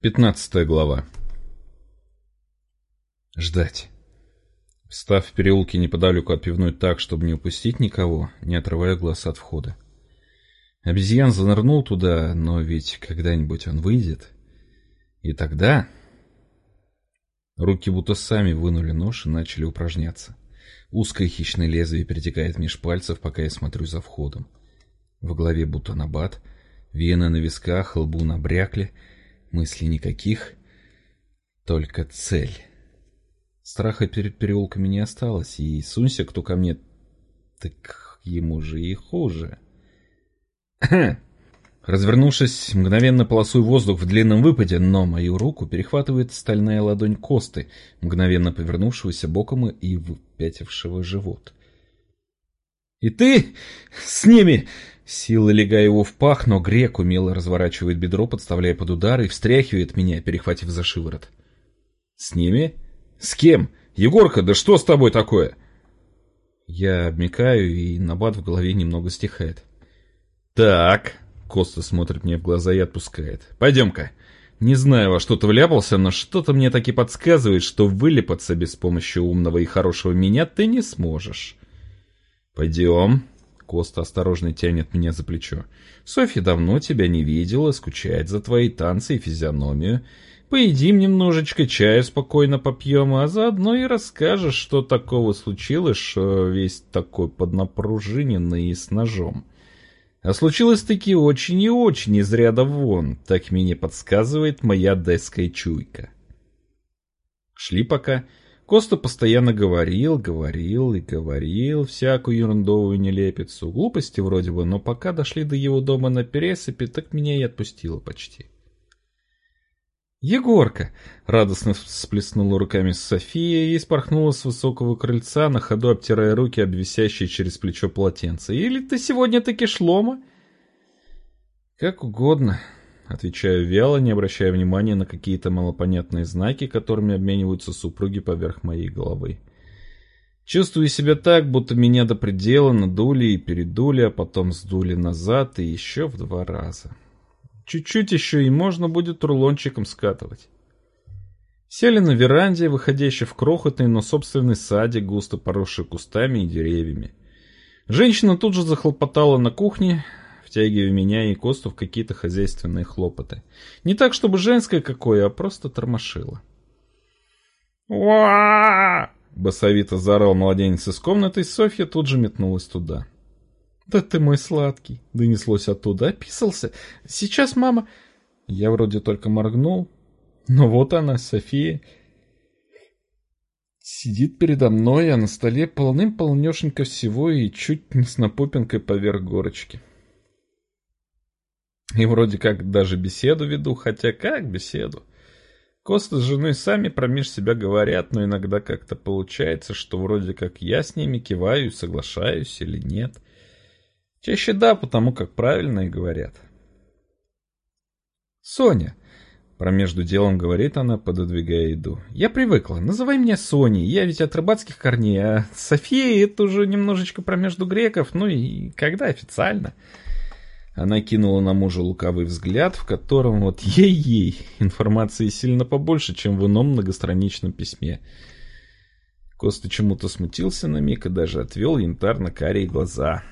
Пятнадцатая глава. Ждать. Встав в переулке неподалеку от пивной так, чтобы не упустить никого, не отрывая глаз от входа. Обезьян занырнул туда, но ведь когда-нибудь он выйдет. И тогда... Руки будто сами вынули нож и начали упражняться. Узкое хищное лезвие перетекает меж пальцев, пока я смотрю за входом. В голове будто набат, вены на висках, лбу набрякли — Мыслей никаких, только цель. Страха перед переулками не осталось, и сунься кто ко мне, так ему же и хуже. Развернувшись, мгновенно полосую воздух в длинном выпаде, но мою руку перехватывает стальная ладонь Косты, мгновенно повернувшегося боком и выпятившего живот. «И ты с ними!» Сила легая его в пах, но грек умело разворачивает бедро, подставляя под удар и встряхивает меня, перехватив за шиворот. «С ними? С кем? Егорка, да что с тобой такое?» Я обмикаю, и набат в голове немного стихает. «Так...» — Коста смотрит мне в глаза и отпускает. «Пойдем-ка. Не знаю, во что ты вляпался, но что-то мне таки подсказывает, что вылепаться без помощи умного и хорошего меня ты не сможешь». «Пойдем». Коста осторожно тянет меня за плечо. «Софья давно тебя не видела, скучает за твои танцы и физиономию. Поедим немножечко, чаю спокойно попьем, а заодно и расскажешь, что такого случилось, что весь такой поднапружиненный и с ножом. А случилось-таки очень и очень из ряда вон, так мне подсказывает моя деская чуйка». Шли пока... Коста постоянно говорил, говорил и говорил всякую ерундовую нелепицу, глупости вроде бы, но пока дошли до его дома на пересыпи, так меня и отпустило почти. «Егорка!» — радостно всплеснула руками София и спорхнула с высокого крыльца, на ходу обтирая руки, обвисящие через плечо полотенце. «Или ты сегодня таки шлома?» «Как угодно», Отвечаю вяло, не обращая внимания на какие-то малопонятные знаки, которыми обмениваются супруги поверх моей головы. Чувствую себя так, будто меня до предела надули и передули, а потом сдули назад и еще в два раза. Чуть-чуть еще и можно будет рулончиком скатывать. Сели на веранде, выходящей в крохотный, но собственный садик, густо поросший кустами и деревьями. Женщина тут же захлопотала на кухне, втягивая меня и Косту в какие-то хозяйственные хлопоты. Не так, чтобы женское какое, а просто тормошило. «Уа!» — басовито заорал младенец из комнаты, и Софья тут же метнулась туда. «Да ты мой сладкий!» — донеслось оттуда. «Описался! Сейчас мама...» Я вроде только моргнул, но вот она, София, сидит передо мной, а на столе полным-полнешенько всего и чуть не с напупинкой поверх горочки. И вроде как даже беседу веду, хотя как беседу? Коста с женой сами промеж себя говорят, но иногда как-то получается, что вроде как я с ними киваю, соглашаюсь или нет. Чаще да, потому как правильно и говорят. «Соня», — промежду делом говорит она, пододвигая еду, — «я привыкла, называй меня Соней, я ведь от рыбацких корней, а София — это уже немножечко промежду греков, ну и когда официально?» Она кинула на мужа лукавый взгляд, в котором вот ей-ей информации сильно побольше, чем в ином многостраничном письме. Коста чему-то смутился на миг и даже отвел янтарно-карие глаза.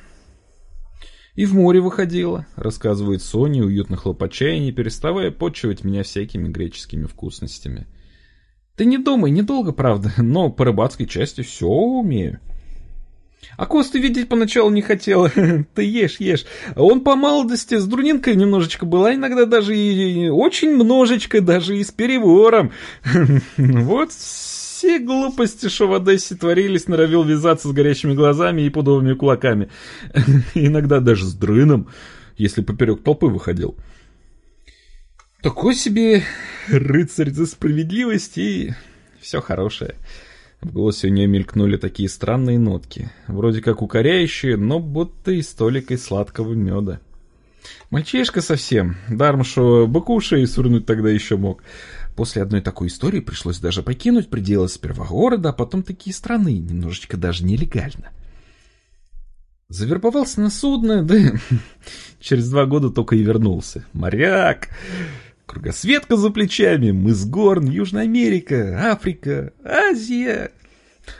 «И в море выходила», — рассказывает Соня, уютно хлопачая, не переставая подчивать меня всякими греческими вкусностями. «Ты не думай, недолго, правда, но по рыбацкой части все умею». А Косту видеть поначалу не хотел. Ты ешь, ешь. Он по молодости с Друнинкой немножечко была, иногда даже и очень множечко, даже и с перевором. Вот все глупости, что в Одессе творились, норовил вязаться с горящими глазами и пудовыми кулаками. Иногда даже с дрыном, если поперек толпы выходил. Такой себе рыцарь за справедливость и все хорошее. В голосе у нее мелькнули такие странные нотки, вроде как укоряющие, но будто и столикой сладкого меда. Мальчишка совсем, даром что быку шею свернуть тогда еще мог. После одной такой истории пришлось даже покинуть пределы сперва города, а потом такие страны, немножечко даже нелегально. Завербовался на судно, да через два года только и вернулся. Моряк! Кругосветка за плечами, мыс Горн, Южная Америка, Африка, Азия.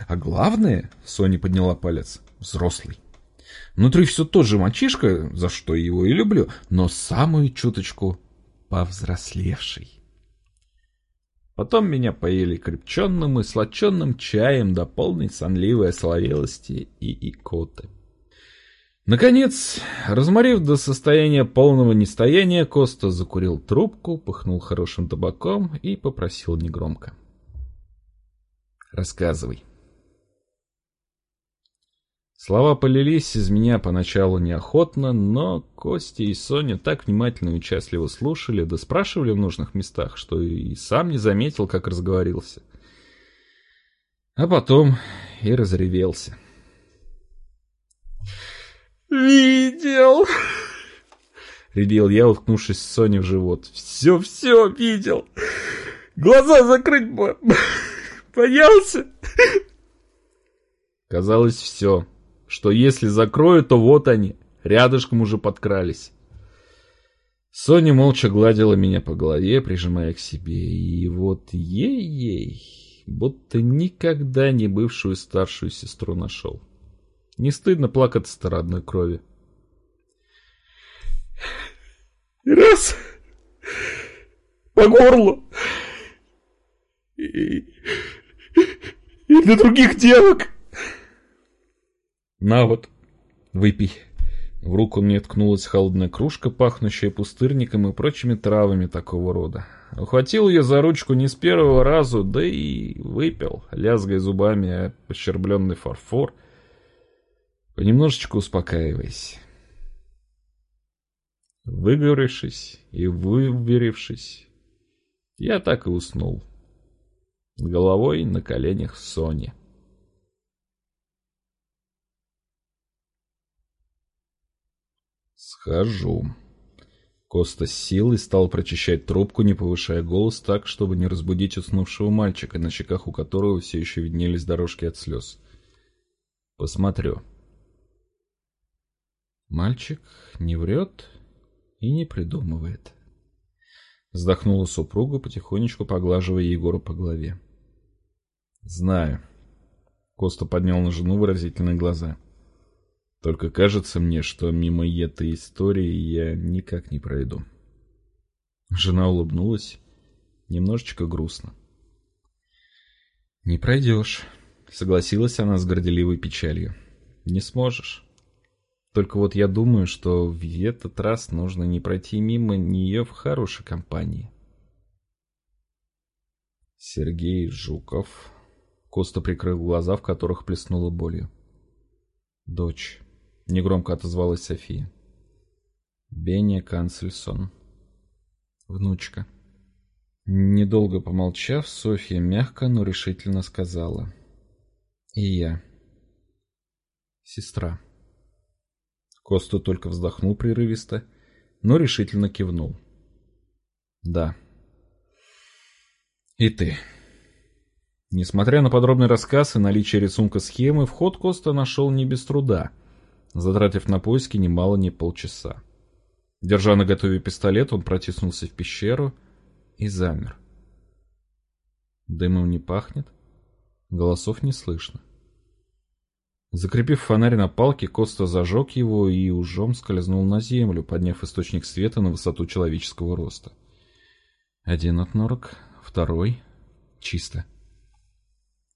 А главное, Соня подняла палец, взрослый. Внутри все тот же мальчишка, за что его и люблю, но самую чуточку повзрослевший. Потом меня поели крепченным и сладченным чаем до полной сонливой ословелости и икоты. Наконец, разморив до состояния полного нестояния, Коста закурил трубку, пыхнул хорошим табаком и попросил негромко. «Рассказывай». Слова полились из меня поначалу неохотно, но Костя и Соня так внимательно и участливо слушали, да спрашивали в нужных местах, что и сам не заметил, как разговорился. А потом и разревелся. «Видел!» Ревел я, уткнувшись Соне в живот. «Все-все видел! Глаза закрыть бы! Боялся!» Казалось, все. Что если закрою, то вот они, рядышком уже подкрались. Соня молча гладила меня по голове, прижимая к себе. И вот ей-ей, будто никогда не бывшую старшую сестру нашел. Не стыдно плакаться-то родной крови. Раз по горлу и, и для других девок. На вот, выпей. В руку мне ткнулась холодная кружка, пахнущая пустырником и прочими травами такого рода. Ухватил ее за ручку не с первого разу, да и выпил, лязгая зубами о пощербленный фарфор — понемножечку успокаиваясь. Выговорившись и выверившись, я так и уснул. Головой на коленях Сони. Схожу. Коста с силой стал прочищать трубку, не повышая голос так, чтобы не разбудить уснувшего мальчика, на щеках у которого все еще виднелись дорожки от слез. Посмотрю. Мальчик не врет и не придумывает. Вздохнула супруга, потихонечку поглаживая Егора по голове. Знаю. Коста поднял на жену выразительные глаза. Только кажется мне, что мимо этой истории я никак не пройду. Жена улыбнулась, немножечко грустно. «Не пройдешь», — согласилась она с горделивой печалью. «Не сможешь. Только вот я думаю, что в этот раз нужно не пройти мимо нее в хорошей компании. Сергей Жуков. Коста прикрыл глаза, в которых плеснула болью. Дочь. Негромко отозвалась София. Беня Канцельсон. Внучка. Недолго помолчав, Софья мягко, но решительно сказала. И я. Сестра. Коста только вздохнул прерывисто, но решительно кивнул. Да. И ты. Несмотря на подробный рассказ и наличие рисунка схемы, вход Коста нашел не без труда, затратив на поиски немало не полчаса. Держа на готове пистолет, он протиснулся в пещеру и замер. Дымом не пахнет, голосов не слышно. Закрепив фонарь на палке, Коста зажег его и ужом скользнул на землю, подняв источник света на высоту человеческого роста. Один от норок, второй. Чисто.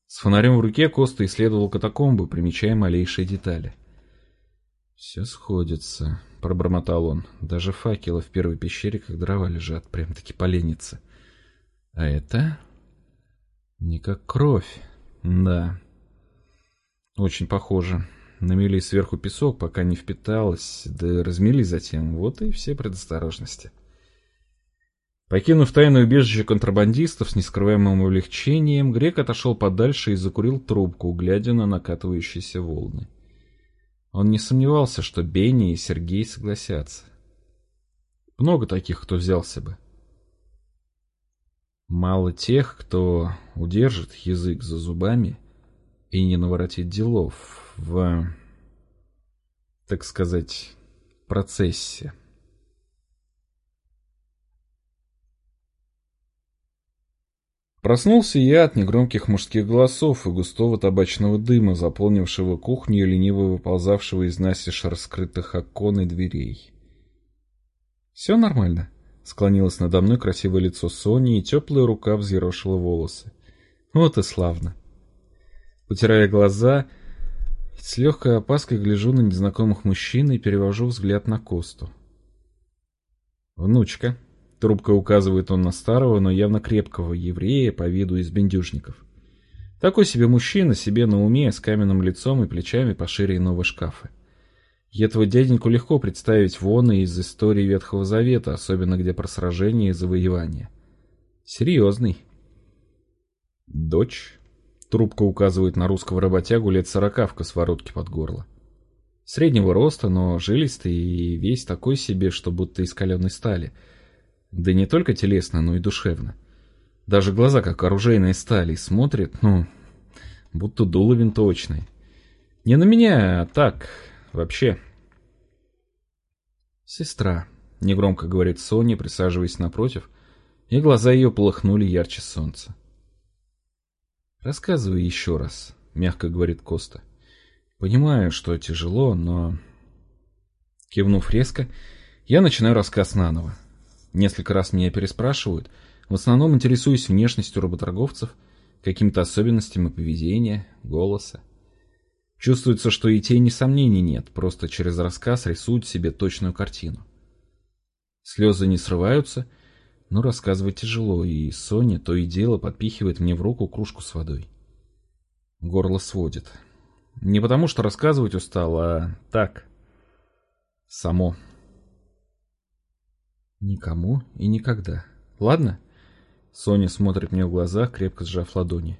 С фонарем в руке Коста исследовал катакомбы, примечая малейшие детали. «Все сходится», — пробормотал он. «Даже факелы в первой пещере, как дрова лежат, прям-таки поленятся. А это...» «Не как кровь. Да, очень похоже. Намели сверху песок, пока не впиталось, да размели затем. Вот и все предосторожности. Покинув тайное убежище контрабандистов с нескрываемым облегчением, Грек отошел подальше и закурил трубку, глядя на накатывающиеся волны. Он не сомневался, что Бенни и Сергей согласятся. Много таких, кто взялся бы. Мало тех, кто удержит язык за зубами — и не наворотить делов в, так сказать, процессе. Проснулся я от негромких мужских голосов и густого табачного дыма, заполнившего кухню и лениво выползавшего из настежь раскрытых окон и дверей. «Все нормально?» — склонилось надо мной красивое лицо Сони, и теплая рука взъерошила волосы. «Вот и славно!» Потирая глаза, с легкой опаской гляжу на незнакомых мужчин и перевожу взгляд на Косту. «Внучка», Трубка указывает он на старого, но явно крепкого еврея по виду из бендюжников. Такой себе мужчина, себе на уме, с каменным лицом и плечами пошире иного шкафа. И этого дяденьку легко представить вон и из истории Ветхого Завета, особенно где про сражения и завоевания. Серьезный. Дочь. Трубка указывает на русского работягу лет сорока в косоворотке под горло. Среднего роста, но жилистый и весь такой себе, что будто из каленой стали — да не только телесно, но и душевно. Даже глаза, как оружейные стали, смотрят, ну, будто дуло винтовочное. Не на меня, а так, вообще. «Сестра», — негромко говорит Соня, присаживаясь напротив, и глаза ее полыхнули ярче солнца. «Рассказывай еще раз», — мягко говорит Коста. «Понимаю, что тяжело, но...» Кивнув резко, я начинаю рассказ наново. Несколько раз меня переспрашивают. В основном интересуюсь внешностью работорговцев, какими-то особенностями поведения, голоса. Чувствуется, что и тени сомнений нет, просто через рассказ рисуют себе точную картину. Слезы не срываются, но рассказывать тяжело, и Соня то и дело подпихивает мне в руку кружку с водой. Горло сводит. Не потому, что рассказывать устал, а так. Само. Никому и никогда. Ладно? Соня смотрит мне в глаза, крепко сжав ладони.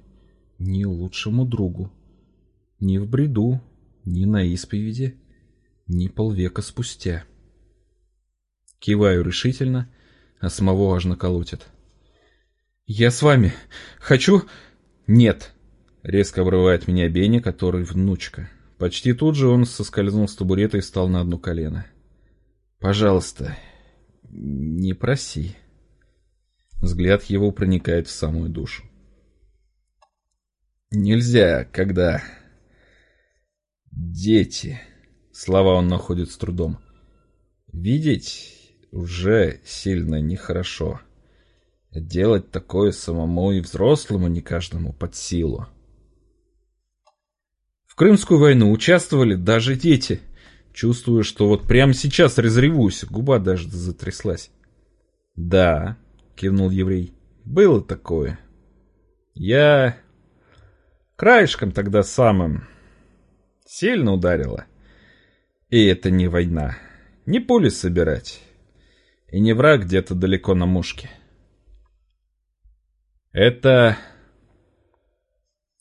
Ни лучшему другу. Ни в бреду, ни на исповеди, ни полвека спустя. Киваю решительно, а самого аж колотит. «Я с вами. Хочу...» «Нет!» — резко обрывает меня Беня, который внучка. Почти тут же он соскользнул с табурета и встал на одно колено. «Пожалуйста, не проси. Взгляд его проникает в самую душу. Нельзя, когда... Дети... Слова он находит с трудом. Видеть уже сильно нехорошо. Делать такое самому и взрослому не каждому под силу. В Крымскую войну участвовали даже дети — Чувствую, что вот прямо сейчас разревусь, губа даже затряслась. «Да», — кивнул еврей, — «было такое. Я краешком тогда самым сильно ударила. И это не война, не пули собирать, и не враг где-то далеко на мушке. Это...»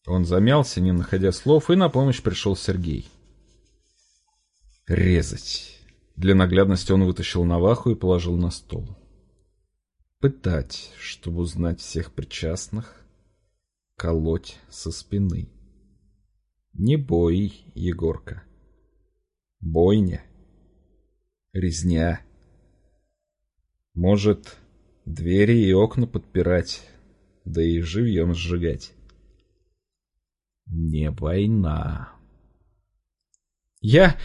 Он замялся, не находя слов, и на помощь пришел Сергей. Резать. Для наглядности он вытащил наваху и положил на стол. Пытать, чтобы узнать всех причастных. Колоть со спины. Не бой, Егорка. Бойня. Резня. Может, двери и окна подпирать, да и живьем сжигать. Не война. Я...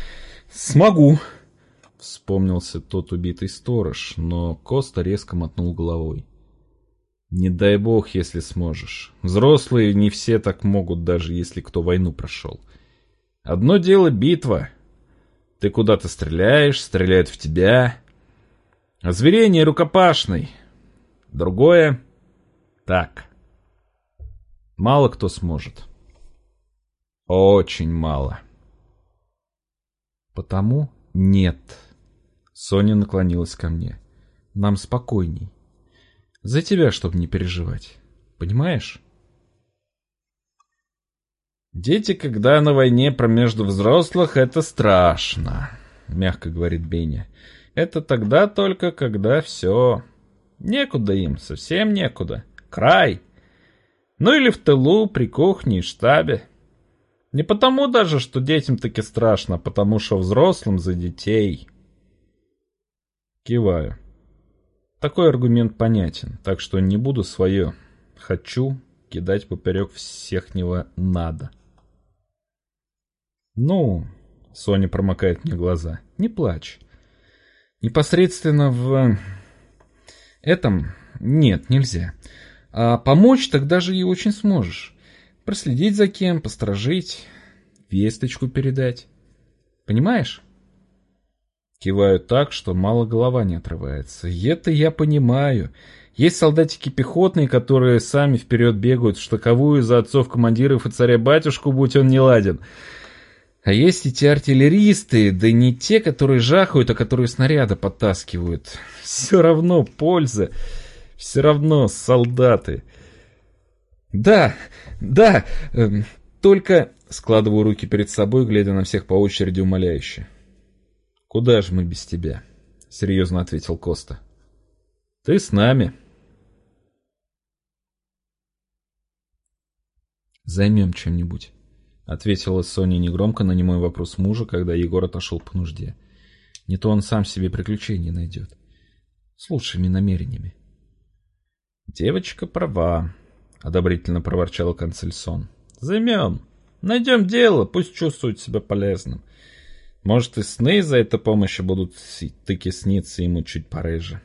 «Смогу!» — вспомнился тот убитый сторож, но Коста резко мотнул головой. «Не дай бог, если сможешь. Взрослые не все так могут, даже если кто войну прошел. Одно дело битва. Ты куда-то стреляешь, стреляют в тебя. Озверение рукопашный. Другое — так. Мало кто сможет. Очень мало». Потому нет. Соня наклонилась ко мне. Нам спокойней. За тебя, чтобы не переживать. Понимаешь? Дети, когда на войне промежду взрослых, это страшно, мягко говорит Беня. Это тогда только, когда все... Некуда им, совсем некуда. Край. Ну или в тылу, при кухне и штабе. Не потому даже, что детям таки страшно, а потому что взрослым за детей. Киваю. Такой аргумент понятен, так что не буду свое хочу кидать поперек всехнего надо. Ну, Соня промокает мне глаза. Не плачь. Непосредственно в этом нет, нельзя. А помочь тогда же и очень сможешь. Проследить за кем, посторожить, весточку передать. Понимаешь? Киваю так, что мало голова не отрывается. Это я понимаю. Есть солдатики пехотные, которые сами вперед бегают в штаковую за отцов командиров и царя-батюшку, будь он не ладен. А есть эти артиллеристы, да не те, которые жахают, а которые снаряды подтаскивают. Все равно польза, все равно солдаты. Да, да, э, только... Складываю руки перед собой, глядя на всех по очереди умоляюще. «Куда же мы без тебя?» — серьезно ответил Коста. «Ты с нами». «Займем чем-нибудь». — ответила Соня негромко на немой вопрос мужа, когда Егор отошел по нужде. «Не то он сам себе приключений найдет. С лучшими намерениями». «Девочка права», — одобрительно проворчала Канцельсон. «Займем. Найдем дело, пусть чувствует себя полезным. Может, и сны за это помощи будут тыки сниться ему чуть пореже».